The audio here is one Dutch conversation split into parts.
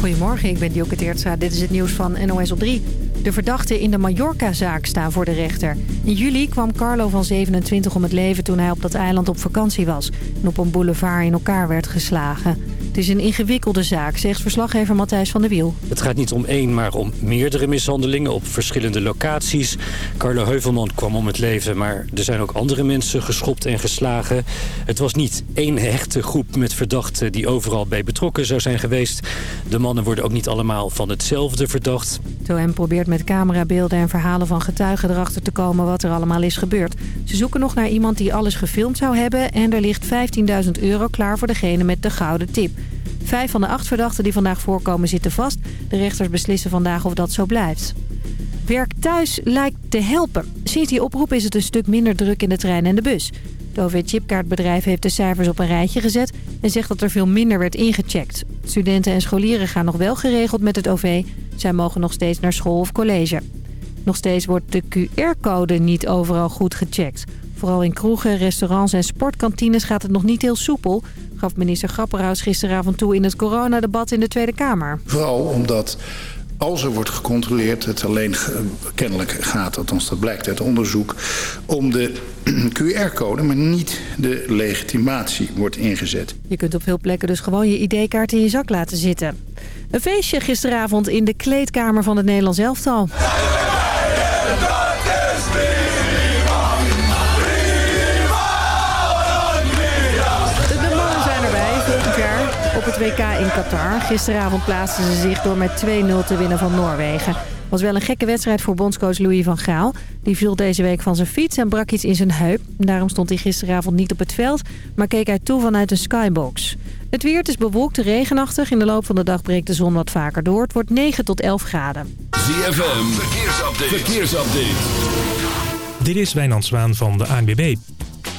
Goedemorgen, ik ben Teertstra. Dit is het nieuws van NOS op 3. De verdachten in de Mallorca-zaak staan voor de rechter. In juli kwam Carlo van 27 om het leven toen hij op dat eiland op vakantie was... en op een boulevard in elkaar werd geslagen. Het is een ingewikkelde zaak, zegt verslaggever Matthijs van der Wiel. Het gaat niet om één, maar om meerdere mishandelingen op verschillende locaties. Carlo Heuvelman kwam om het leven, maar er zijn ook andere mensen geschopt en geslagen. Het was niet één hechte groep met verdachten die overal bij betrokken zou zijn geweest. De mannen worden ook niet allemaal van hetzelfde verdacht. Het probeert met camerabeelden en verhalen van getuigen erachter te komen wat er allemaal is gebeurd. Ze zoeken nog naar iemand die alles gefilmd zou hebben en er ligt 15.000 euro klaar voor degene met de gouden tip. Vijf van de acht verdachten die vandaag voorkomen zitten vast. De rechters beslissen vandaag of dat zo blijft. Werk thuis lijkt te helpen. Sinds die oproep is het een stuk minder druk in de trein en de bus. Het OV-chipkaartbedrijf heeft de cijfers op een rijtje gezet... en zegt dat er veel minder werd ingecheckt. Studenten en scholieren gaan nog wel geregeld met het OV. Zij mogen nog steeds naar school of college. Nog steeds wordt de QR-code niet overal goed gecheckt. Vooral in kroegen, restaurants en sportkantines gaat het nog niet heel soepel... gaf minister Grapperhaus gisteravond toe in het coronadebat in de Tweede Kamer. Vooral omdat als er wordt gecontroleerd, het alleen kennelijk gaat, althans dat blijkt uit onderzoek, om de QR-code, maar niet de legitimatie wordt ingezet. Je kunt op veel plekken dus gewoon je ID-kaart in je zak laten zitten. Een feestje gisteravond in de kleedkamer van het Nederlands elftal. Het WK in Qatar. Gisteravond plaatsten ze zich door met 2-0 te winnen van Noorwegen. was wel een gekke wedstrijd voor bondscoach Louis van Gaal. Die viel deze week van zijn fiets en brak iets in zijn heup. Daarom stond hij gisteravond niet op het veld, maar keek hij toe vanuit een skybox. Het weer is bewolkt, regenachtig. In de loop van de dag breekt de zon wat vaker door. Het wordt 9 tot 11 graden. ZFM, verkeersupdate. verkeersupdate. Dit is Wijnand Zwaan van de ANBB.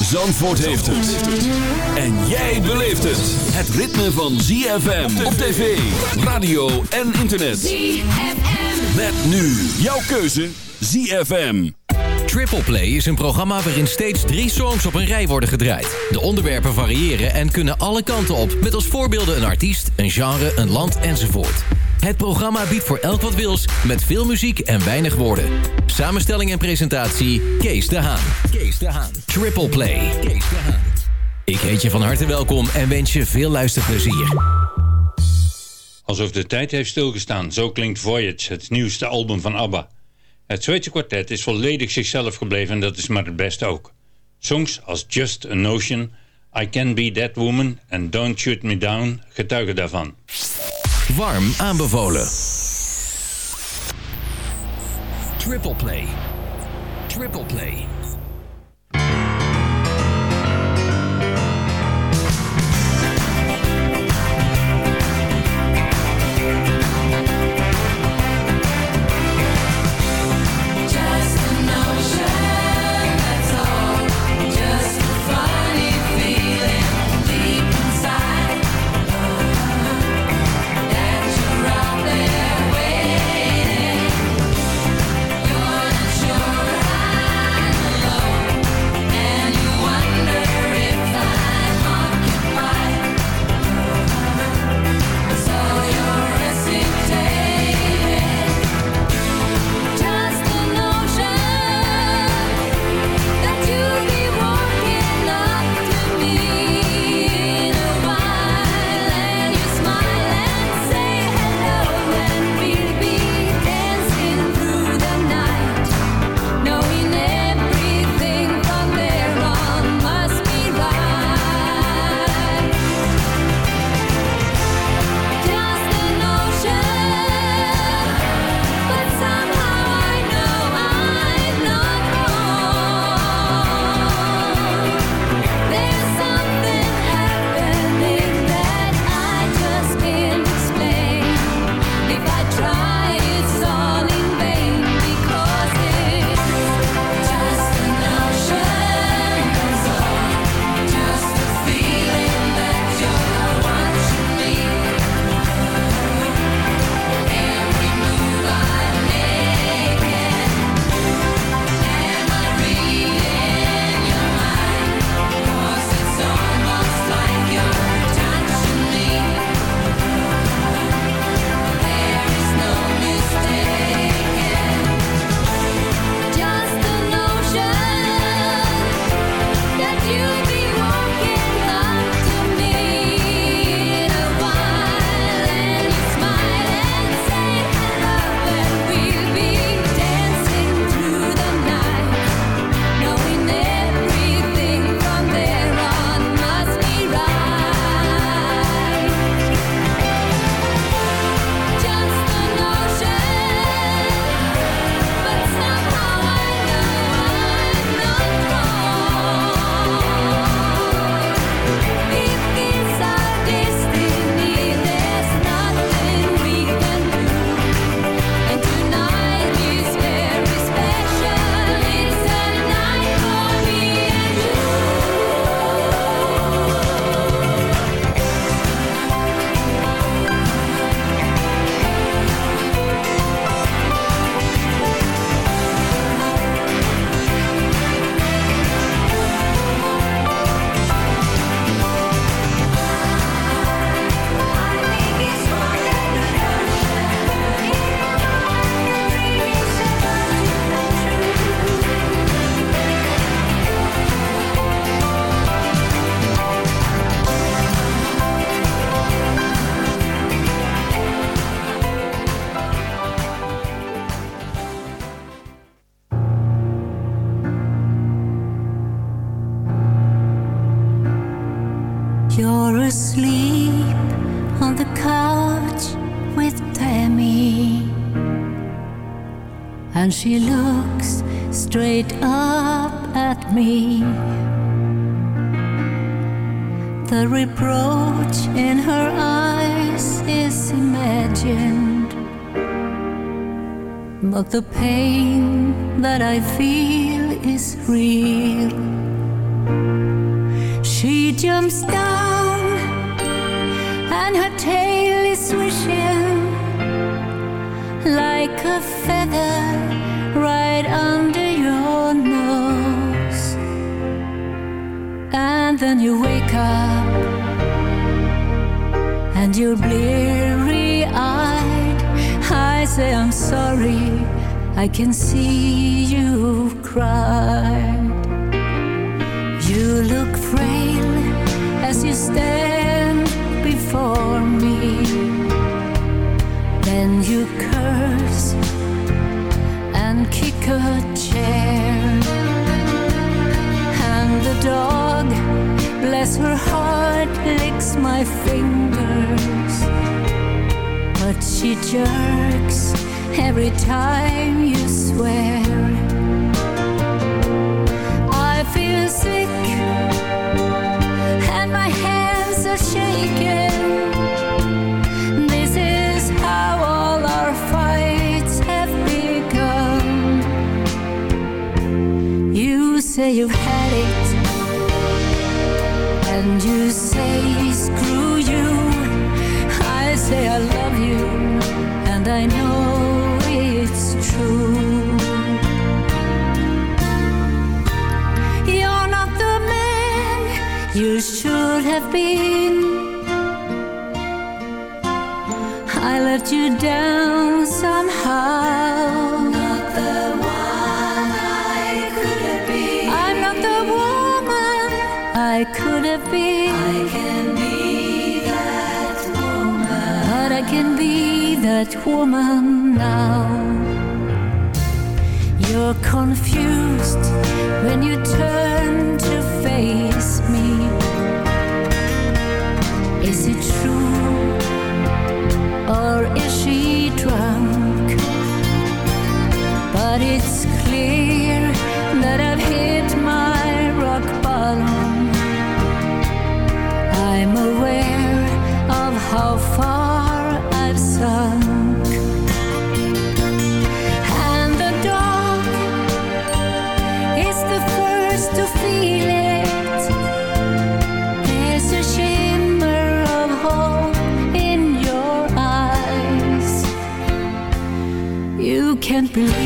Zandvoort heeft het. En jij beleeft het. Het ritme van ZFM op tv, radio en internet. ZFM. Met nu jouw keuze ZFM. Triple Play is een programma waarin steeds drie songs op een rij worden gedraaid. De onderwerpen variëren en kunnen alle kanten op. Met als voorbeelden een artiest, een genre, een land enzovoort. Het programma biedt voor elk wat wils, met veel muziek en weinig woorden. Samenstelling en presentatie, Kees de Haan. Kees de Haan. Triple Play. Kees de Haan. Ik heet je van harte welkom en wens je veel luisterplezier. Alsof de tijd heeft stilgestaan, zo klinkt Voyage, het nieuwste album van ABBA. Het Zweedse kwartet is volledig zichzelf gebleven en dat is maar het beste ook. Songs als Just a Notion, I Can Be That Woman en Don't Shoot Me Down getuigen daarvan. Warm aanbevolen. Triple Play. Triple Play. And she looks straight up at me. The reproach in her eyes is imagined, but the pain that I feel is real. She jumps down and her tail is swishing like a feather right under your nose. And then you wake up and you're bleary eyed. I say, I'm sorry, I can see you've cried. You look frail as you stand before me. Then you and kick a chair. And the dog, bless her heart, licks my fingers. But she jerks every time you swear. I feel sick and my hands are shaking. You've had it, and you say screw you. I say I love you, and I know it's true. You're not the man you should have been. I let you down somehow. That woman now. You're confused when you turn to face me. Is it true or is she drunk? But it's believe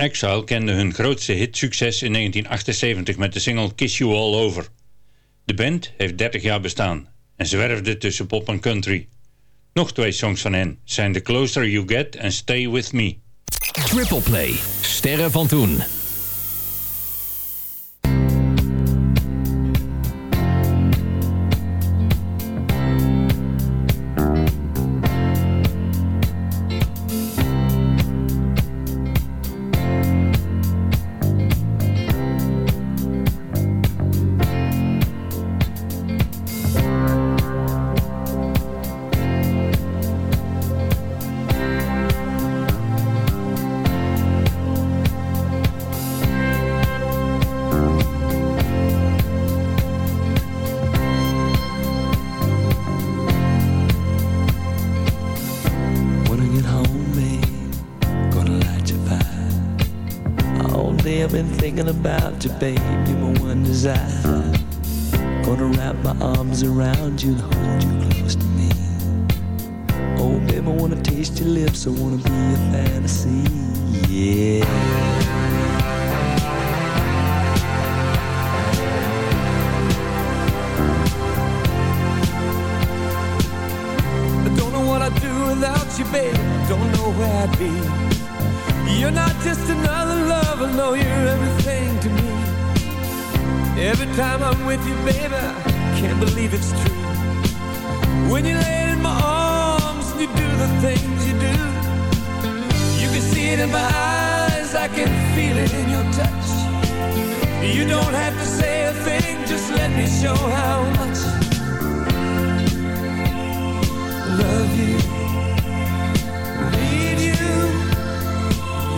Exile kende hun grootste hitsucces in 1978 met de single Kiss You All Over. De band heeft 30 jaar bestaan en zwerfde tussen pop en country. Nog twee songs van hen zijn The Closer You Get en Stay With Me. Triple Play. Sterren van toen. About you. You're my one desire. Gonna wrap my arms around you and hold you close to me. Oh, babe, I wanna taste your lips. I wanna be a fantasy. Yeah. I don't know what I'd do without you, babe. Don't know where I'd be. You're not just another lover, no, you're everything to me. Every time I'm with you, baby, I can't believe it's true. When you lay in my arms and you do the things you do, you can see it in my eyes, I can feel it in your touch. You don't have to say a thing, just let me show how much I love you,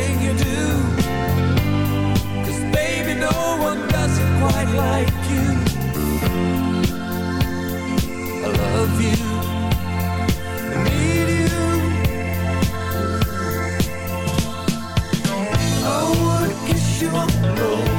everything you do. 'Cause baby, no one does it quite like you. I love you. I need you. I wanna kiss you all over and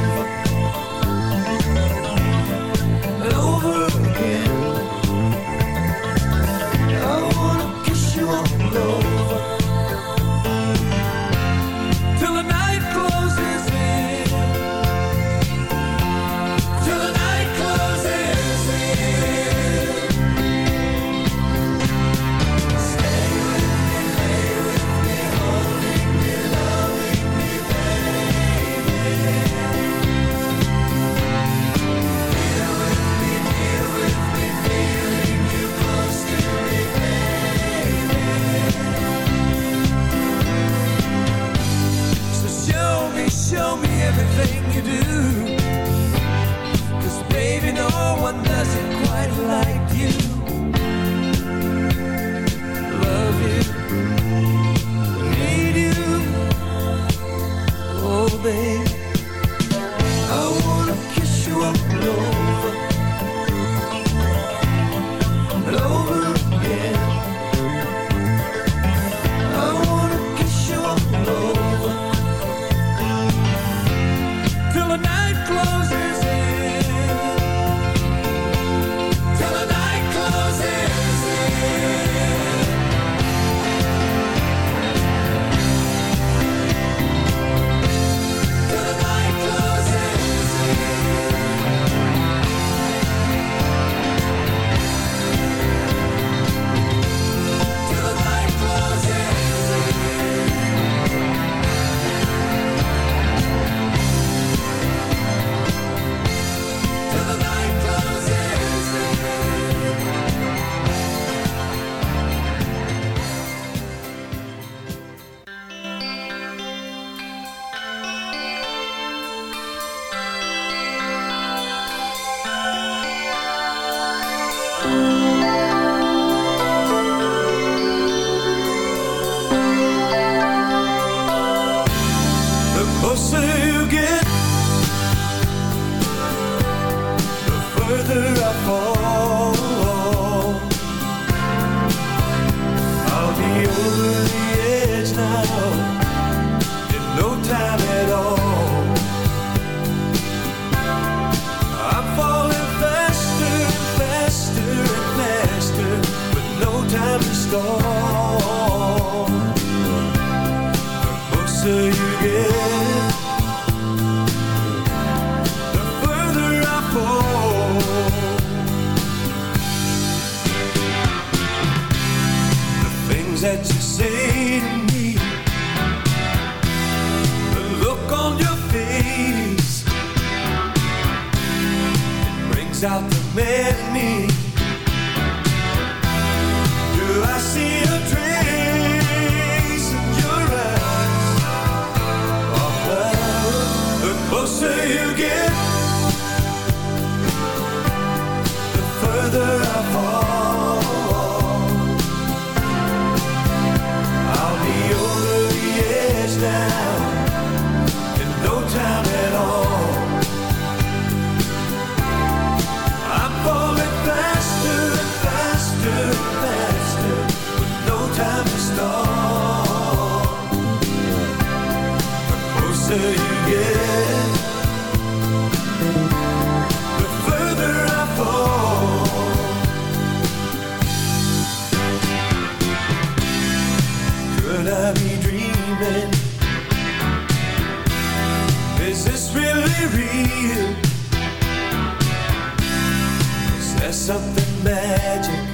out the man I be dreaming? Is this really real? Is there something magic?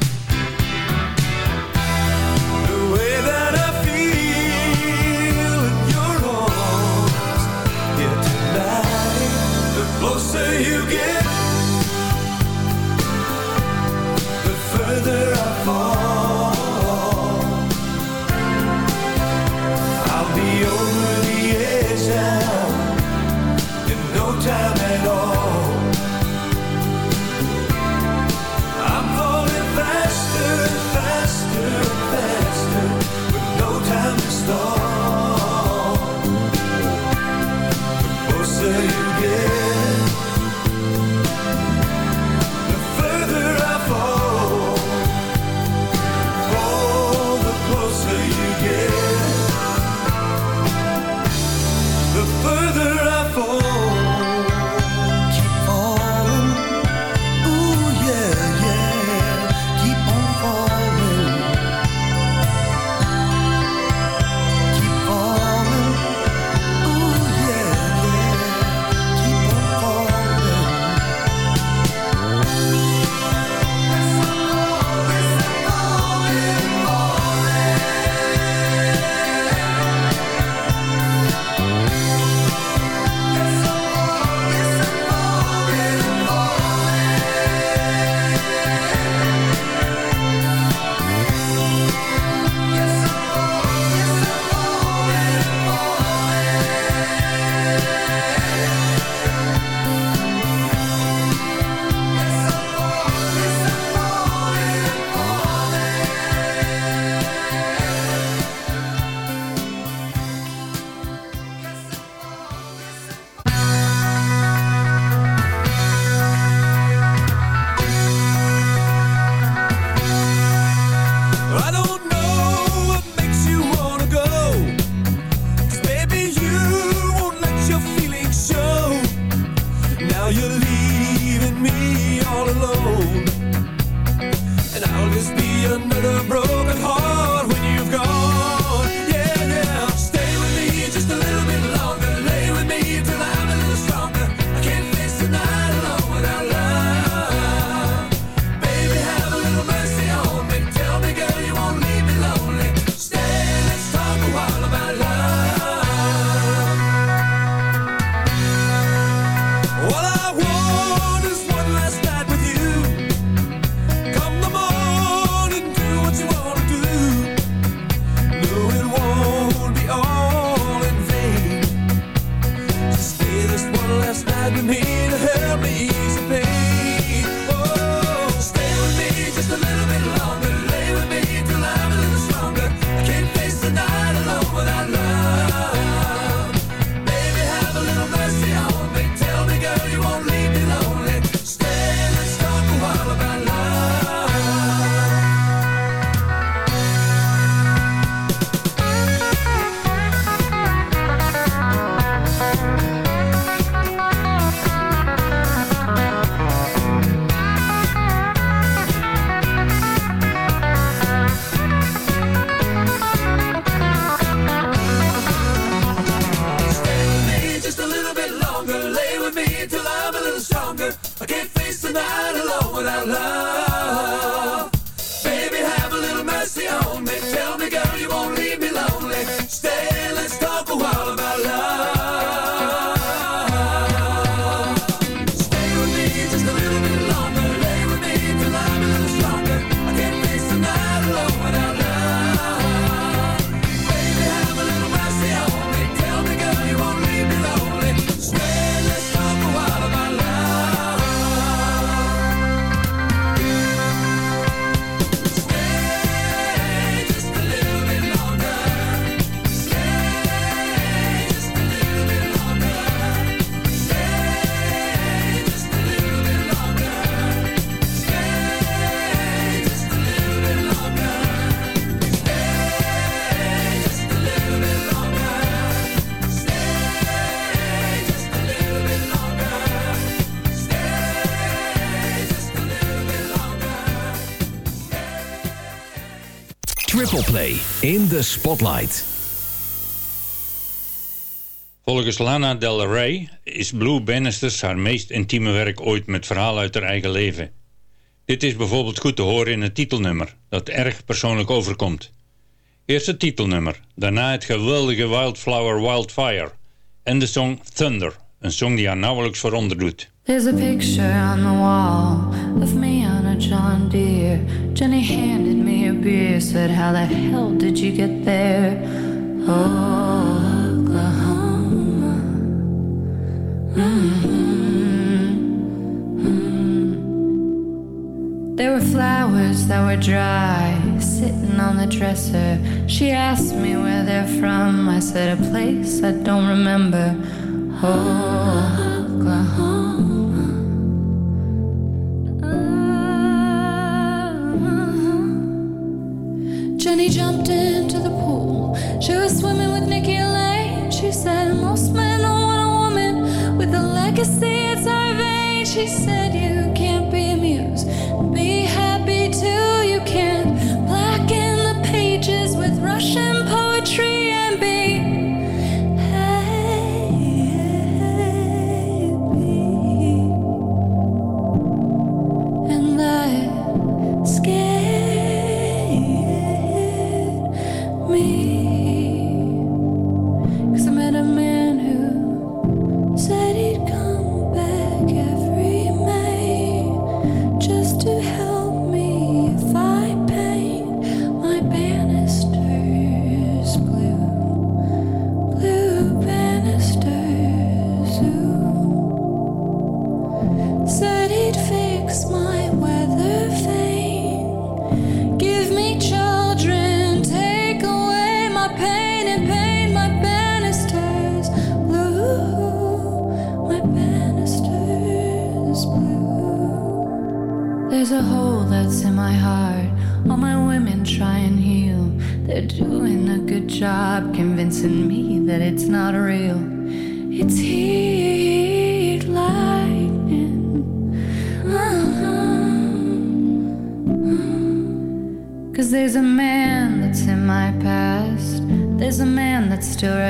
In the Spotlight. Volgens Lana Del Rey is Blue Bannisters haar meest intieme werk ooit met verhaal uit haar eigen leven. Dit is bijvoorbeeld goed te horen in het titelnummer, dat erg persoonlijk overkomt. Eerst het titelnummer, daarna het geweldige Wildflower Wildfire en de song Thunder, een song die haar nauwelijks vooronder doet. There's a picture on the wall of me John Deere. Jenny handed me a beer, said, How the hell did you get there? Oklahoma. Mm-hmm. There were flowers that were dry, sitting on the dresser. She asked me where they're from. I said, A place I don't remember. Oklahoma. She said,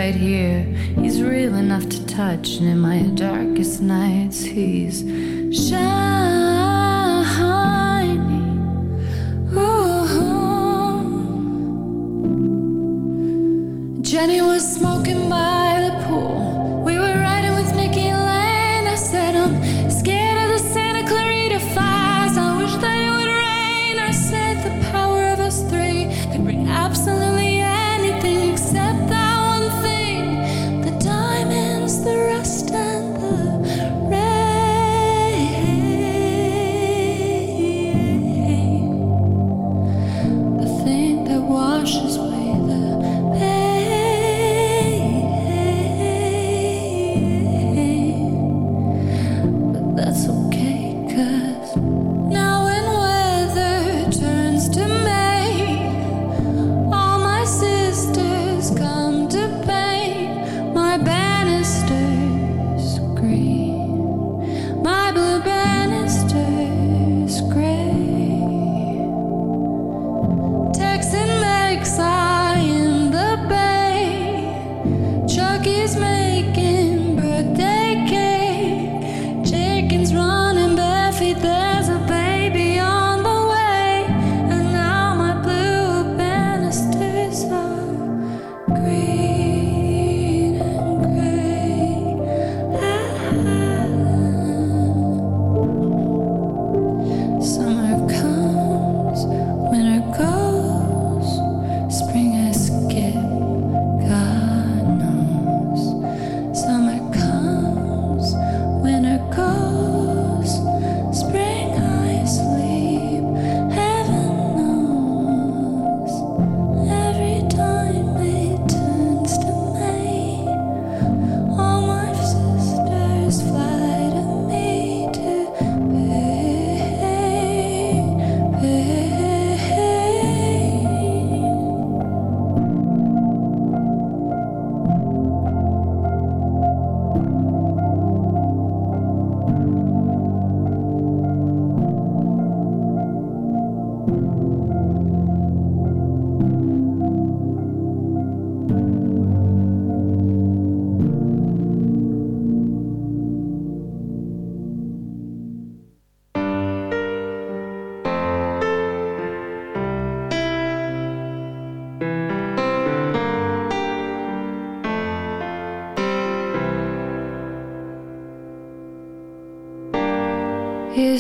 right here. He's real enough to touch, and in my darkest nights, he's shining.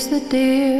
the deer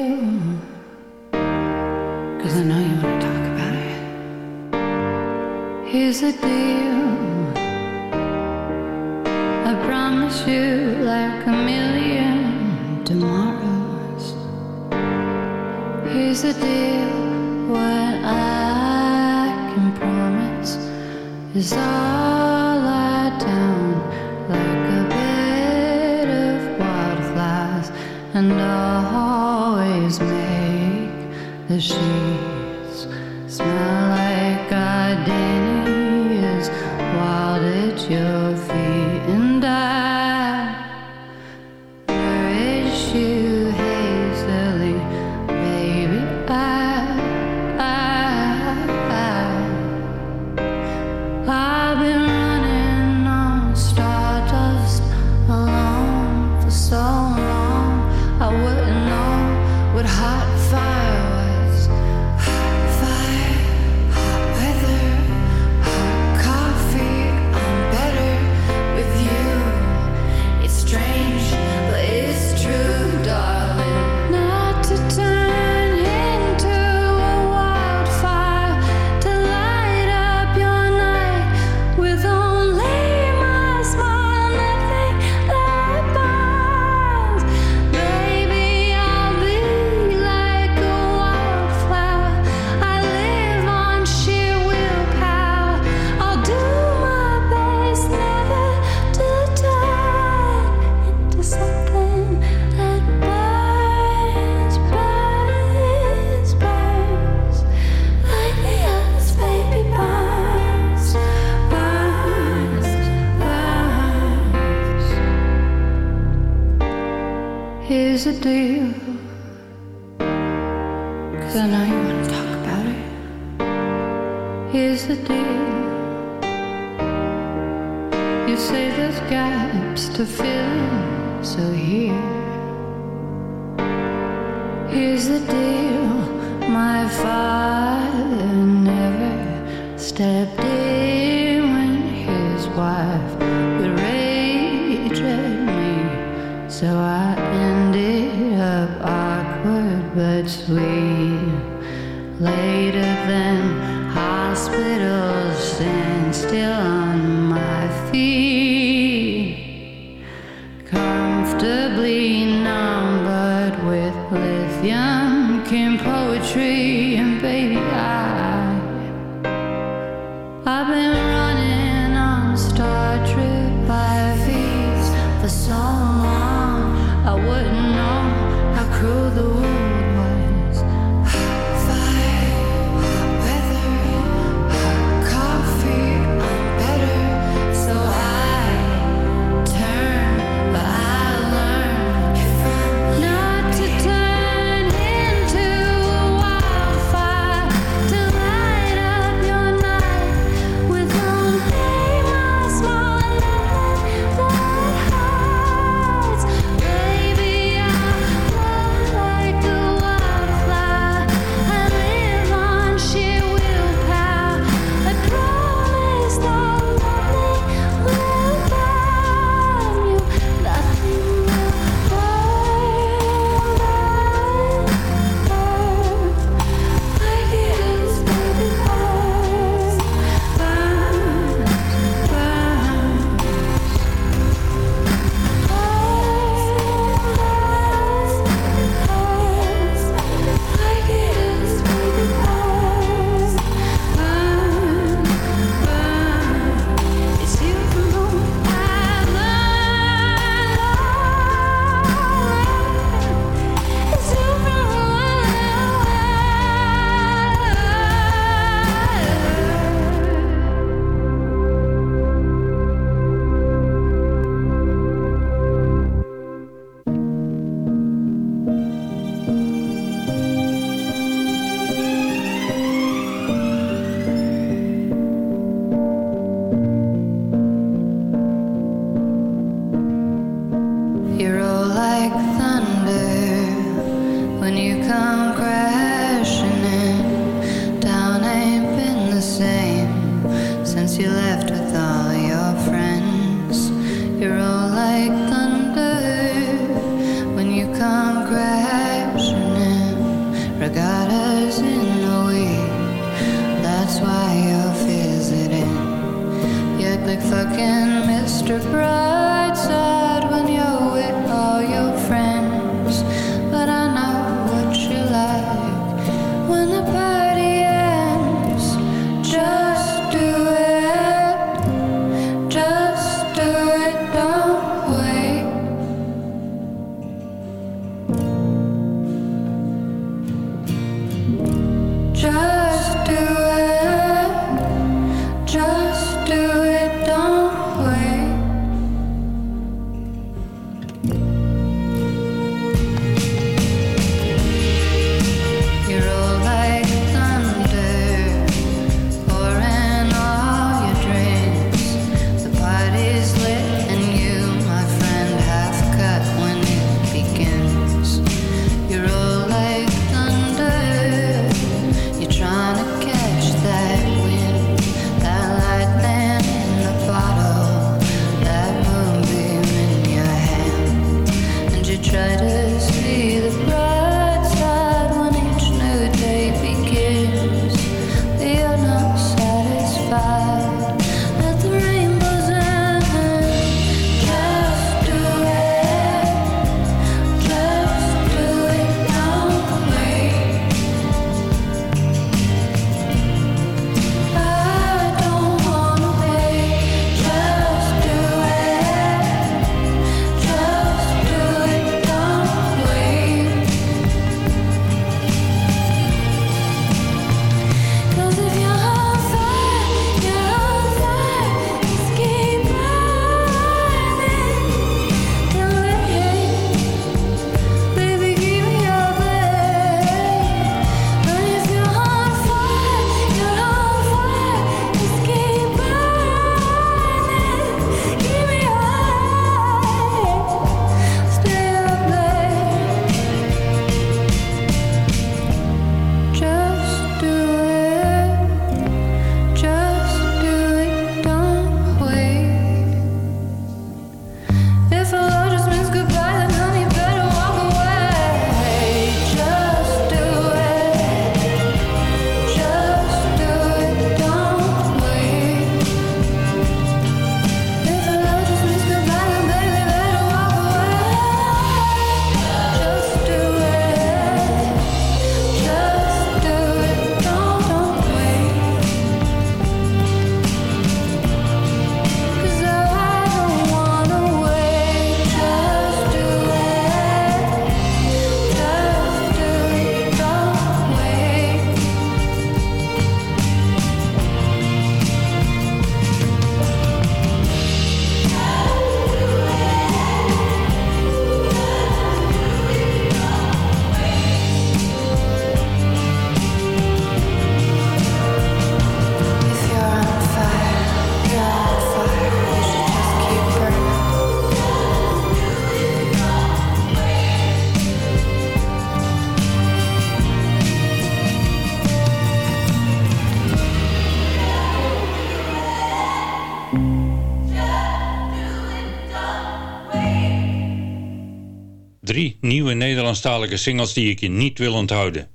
Nederlandstalige singles die ik je niet wil onthouden.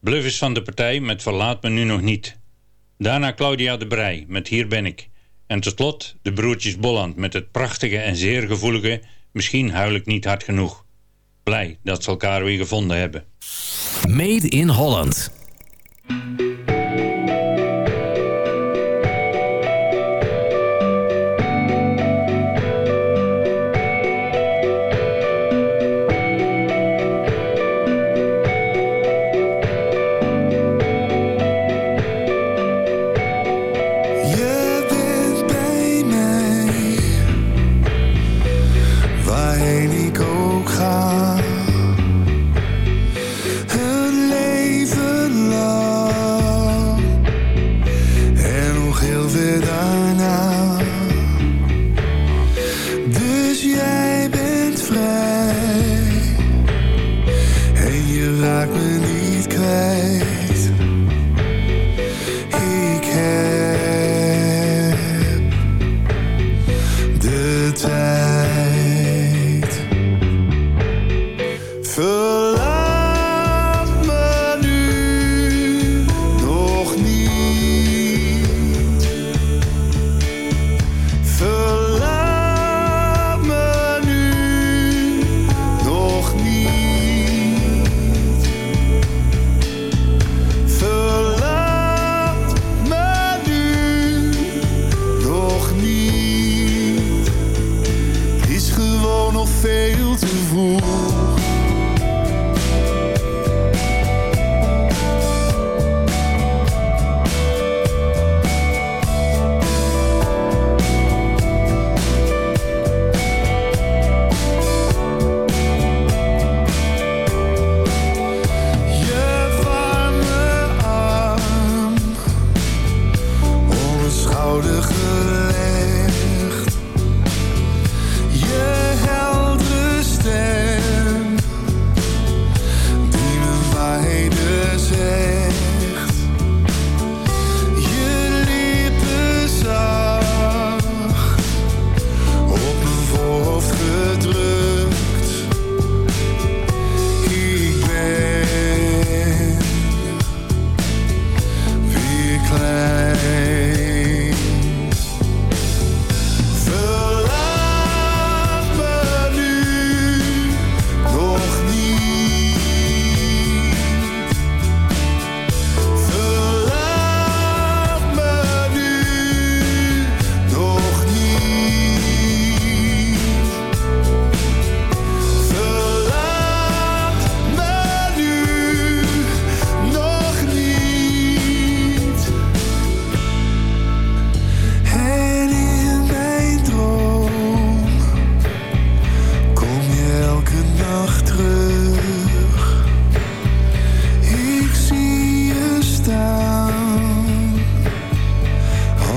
Bluff is van de partij met Verlaat me nu nog niet. Daarna Claudia de Brij met Hier ben ik. En tot slot de broertjes Bolland met het prachtige en zeer gevoelige Misschien huil ik niet hard genoeg. Blij dat ze elkaar weer gevonden hebben. Made in Holland.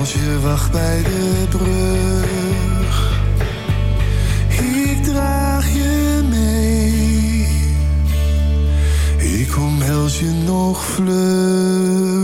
Als je wacht bij de brug. Ik draag je mee. Ik omhels je nog vlug.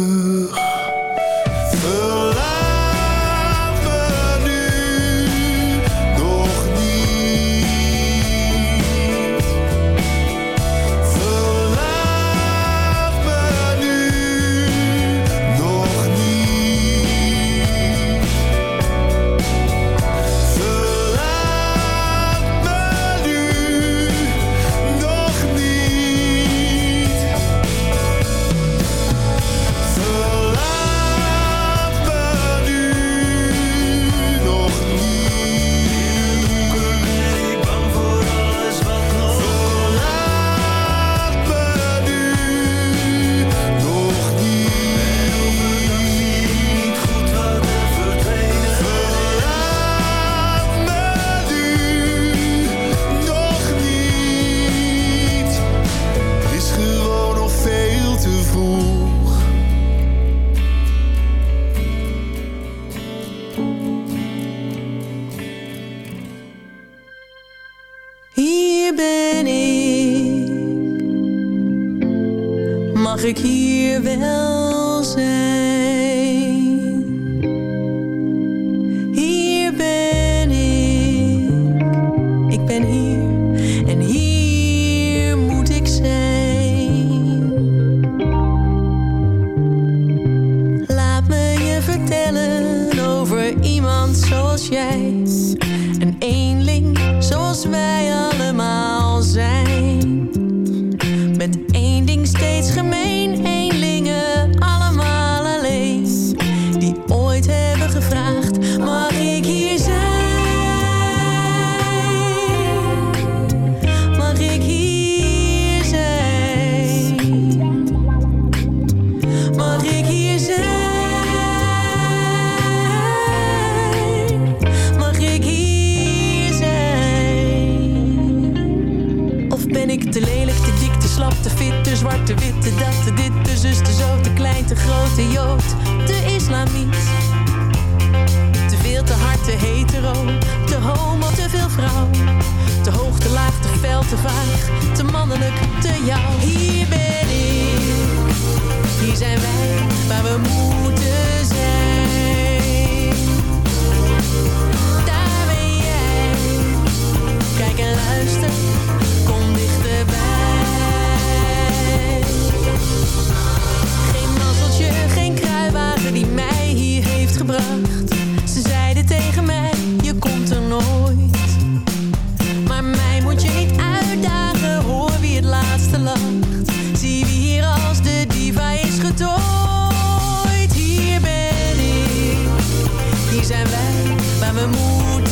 Met één ding steeds gemeen, te klein, te groot, te jood, te islamiet? Te veel, te hard, te hetero, te homo, te veel vrouw. Te hoog, te laag, te fel, te vaag, te mannelijk, te jou. Hier ben ik, hier zijn wij, waar we moeten zijn. Daar ben jij, kijk en luister, kom dichterbij. Geen kruiwagen die mij hier heeft gebracht. Ze zeiden tegen mij, je komt er nooit. Maar mij moet je niet uitdagen, hoor wie het laatste lacht. Zie wie hier als de diva is getooid. Hier ben ik, hier zijn wij, waar we moeten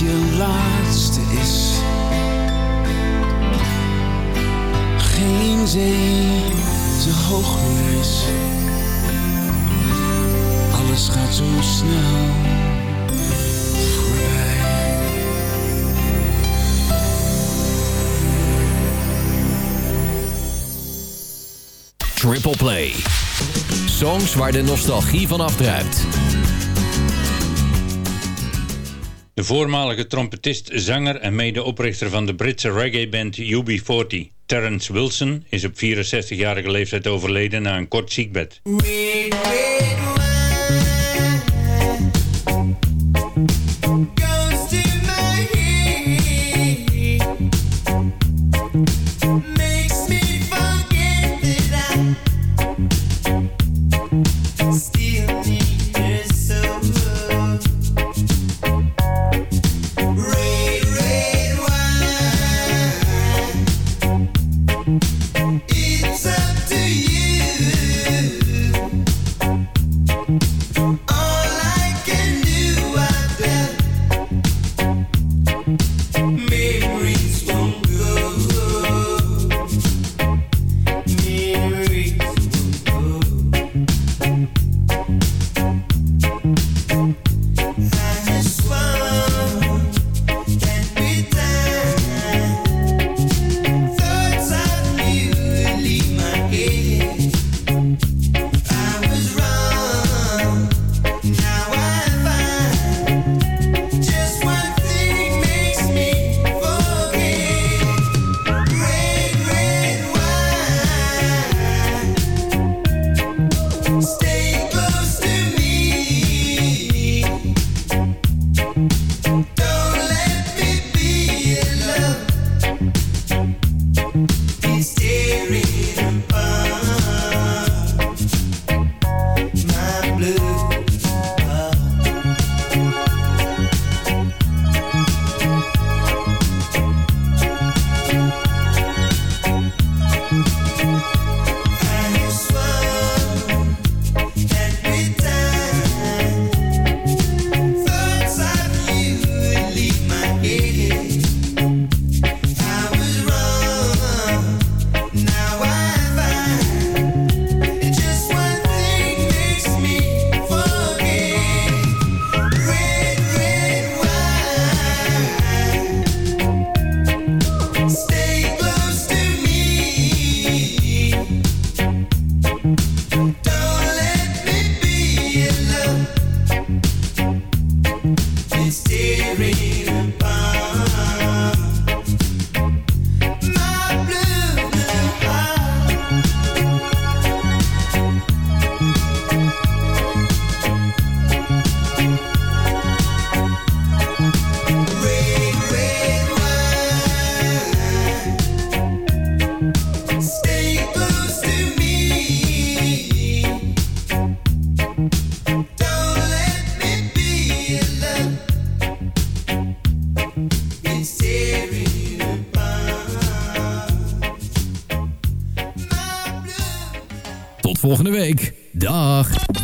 je laatste is. Geen zee te hoog meer is. Alles gaat zo snel. Triple Play. Songs waar de nostalgie van afdruipt de voormalige trompetist, zanger en medeoprichter van de Britse reggae-band UB40, Terence Wilson, is op 64-jarige leeftijd overleden na een kort ziekbed. volgende week. Dag!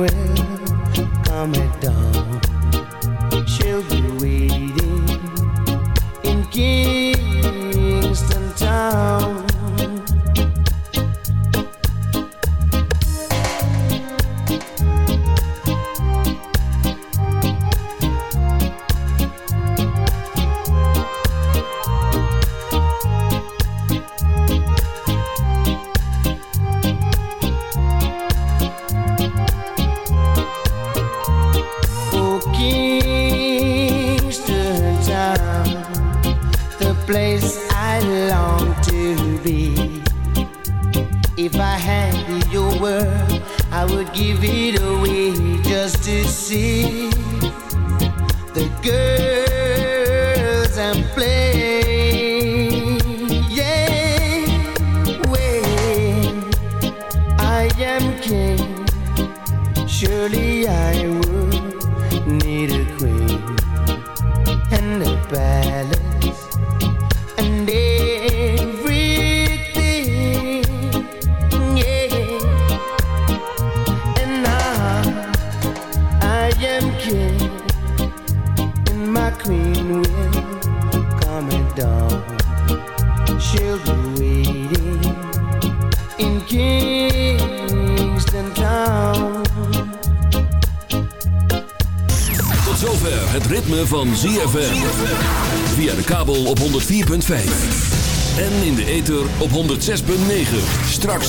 with